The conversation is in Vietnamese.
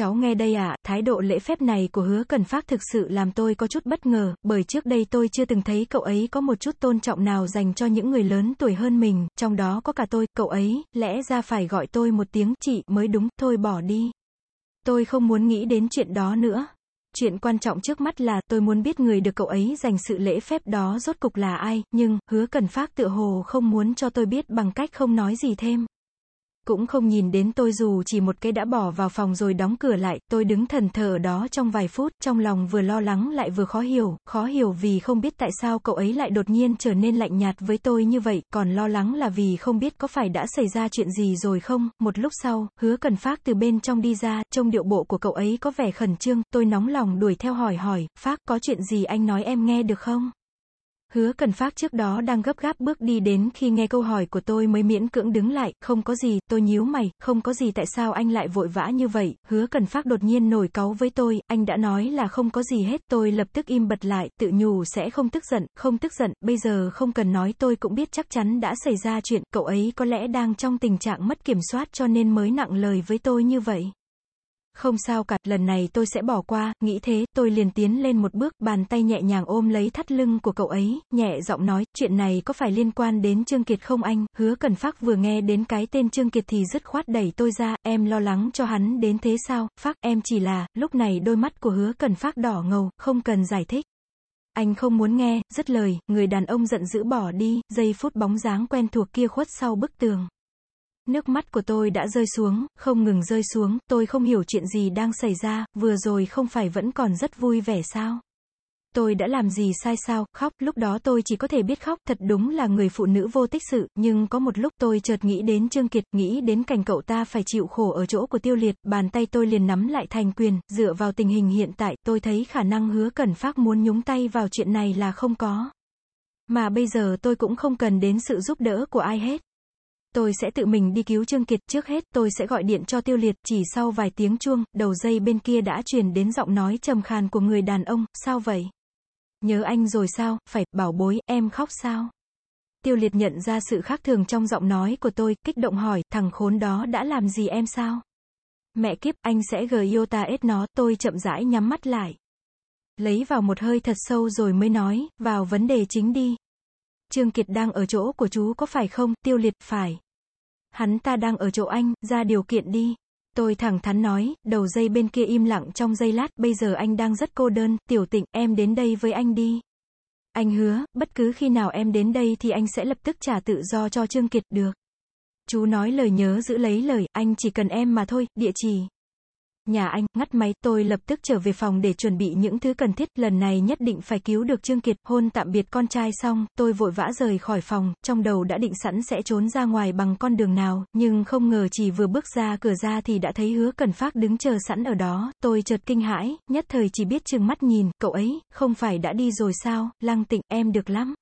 cháu nghe đây ạ, thái độ lễ phép này của hứa cần phát thực sự làm tôi có chút bất ngờ, bởi trước đây tôi chưa từng thấy cậu ấy có một chút tôn trọng nào dành cho những người lớn tuổi hơn mình, trong đó có cả tôi, cậu ấy, lẽ ra phải gọi tôi một tiếng chị mới đúng, thôi bỏ đi. Tôi không muốn nghĩ đến chuyện đó nữa. Chuyện quan trọng trước mắt là tôi muốn biết người được cậu ấy dành sự lễ phép đó rốt cục là ai, nhưng, hứa cần phát tự hồ không muốn cho tôi biết bằng cách không nói gì thêm cũng không nhìn đến tôi dù chỉ một cái đã bỏ vào phòng rồi đóng cửa lại, tôi đứng thần thờ ở đó trong vài phút, trong lòng vừa lo lắng lại vừa khó hiểu, khó hiểu vì không biết tại sao cậu ấy lại đột nhiên trở nên lạnh nhạt với tôi như vậy, còn lo lắng là vì không biết có phải đã xảy ra chuyện gì rồi không, một lúc sau, hứa cần phát từ bên trong đi ra, trông điệu bộ của cậu ấy có vẻ khẩn trương, tôi nóng lòng đuổi theo hỏi hỏi, phát có chuyện gì anh nói em nghe được không? Hứa cần phát trước đó đang gấp gáp bước đi đến khi nghe câu hỏi của tôi mới miễn cưỡng đứng lại, không có gì, tôi nhíu mày, không có gì tại sao anh lại vội vã như vậy, hứa cần phát đột nhiên nổi cáu với tôi, anh đã nói là không có gì hết, tôi lập tức im bật lại, tự nhủ sẽ không tức giận, không tức giận, bây giờ không cần nói tôi cũng biết chắc chắn đã xảy ra chuyện, cậu ấy có lẽ đang trong tình trạng mất kiểm soát cho nên mới nặng lời với tôi như vậy. Không sao cả, lần này tôi sẽ bỏ qua, nghĩ thế, tôi liền tiến lên một bước, bàn tay nhẹ nhàng ôm lấy thắt lưng của cậu ấy, nhẹ giọng nói, chuyện này có phải liên quan đến Trương Kiệt không anh, hứa cần phát vừa nghe đến cái tên Trương Kiệt thì dứt khoát đẩy tôi ra, em lo lắng cho hắn đến thế sao, phát, em chỉ là, lúc này đôi mắt của hứa cần phát đỏ ngầu, không cần giải thích. Anh không muốn nghe, dứt lời, người đàn ông giận dữ bỏ đi, giây phút bóng dáng quen thuộc kia khuất sau bức tường. Nước mắt của tôi đã rơi xuống, không ngừng rơi xuống, tôi không hiểu chuyện gì đang xảy ra, vừa rồi không phải vẫn còn rất vui vẻ sao? Tôi đã làm gì sai sao, khóc, lúc đó tôi chỉ có thể biết khóc, thật đúng là người phụ nữ vô tích sự, nhưng có một lúc tôi chợt nghĩ đến Trương Kiệt, nghĩ đến cảnh cậu ta phải chịu khổ ở chỗ của tiêu liệt, bàn tay tôi liền nắm lại thành quyền, dựa vào tình hình hiện tại, tôi thấy khả năng hứa cẩn phát muốn nhúng tay vào chuyện này là không có. Mà bây giờ tôi cũng không cần đến sự giúp đỡ của ai hết. Tôi sẽ tự mình đi cứu Trương Kiệt, trước hết tôi sẽ gọi điện cho Tiêu Liệt, chỉ sau vài tiếng chuông, đầu dây bên kia đã truyền đến giọng nói trầm khàn của người đàn ông, sao vậy? Nhớ anh rồi sao, phải, bảo bối, em khóc sao? Tiêu Liệt nhận ra sự khác thường trong giọng nói của tôi, kích động hỏi, thằng khốn đó đã làm gì em sao? Mẹ kiếp, anh sẽ gờ yêu ta ết nó, tôi chậm rãi nhắm mắt lại. Lấy vào một hơi thật sâu rồi mới nói, vào vấn đề chính đi. Trương Kiệt đang ở chỗ của chú có phải không, tiêu liệt, phải. Hắn ta đang ở chỗ anh, ra điều kiện đi. Tôi thẳng thắn nói, đầu dây bên kia im lặng trong giây lát, bây giờ anh đang rất cô đơn, tiểu tịnh, em đến đây với anh đi. Anh hứa, bất cứ khi nào em đến đây thì anh sẽ lập tức trả tự do cho Trương Kiệt, được. Chú nói lời nhớ giữ lấy lời, anh chỉ cần em mà thôi, địa chỉ nhà anh, ngắt máy, tôi lập tức trở về phòng để chuẩn bị những thứ cần thiết, lần này nhất định phải cứu được Trương Kiệt, hôn tạm biệt con trai xong, tôi vội vã rời khỏi phòng, trong đầu đã định sẵn sẽ trốn ra ngoài bằng con đường nào, nhưng không ngờ chỉ vừa bước ra cửa ra thì đã thấy hứa cần phát đứng chờ sẵn ở đó, tôi chợt kinh hãi, nhất thời chỉ biết chừng mắt nhìn, cậu ấy, không phải đã đi rồi sao, lăng tịnh, em được lắm.